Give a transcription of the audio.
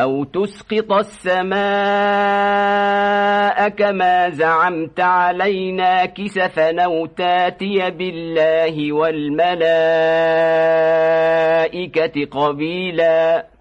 أو تسقط السماء كما زعمت علينا كسفا أو تاتي بالله والملائكة قبيلاً.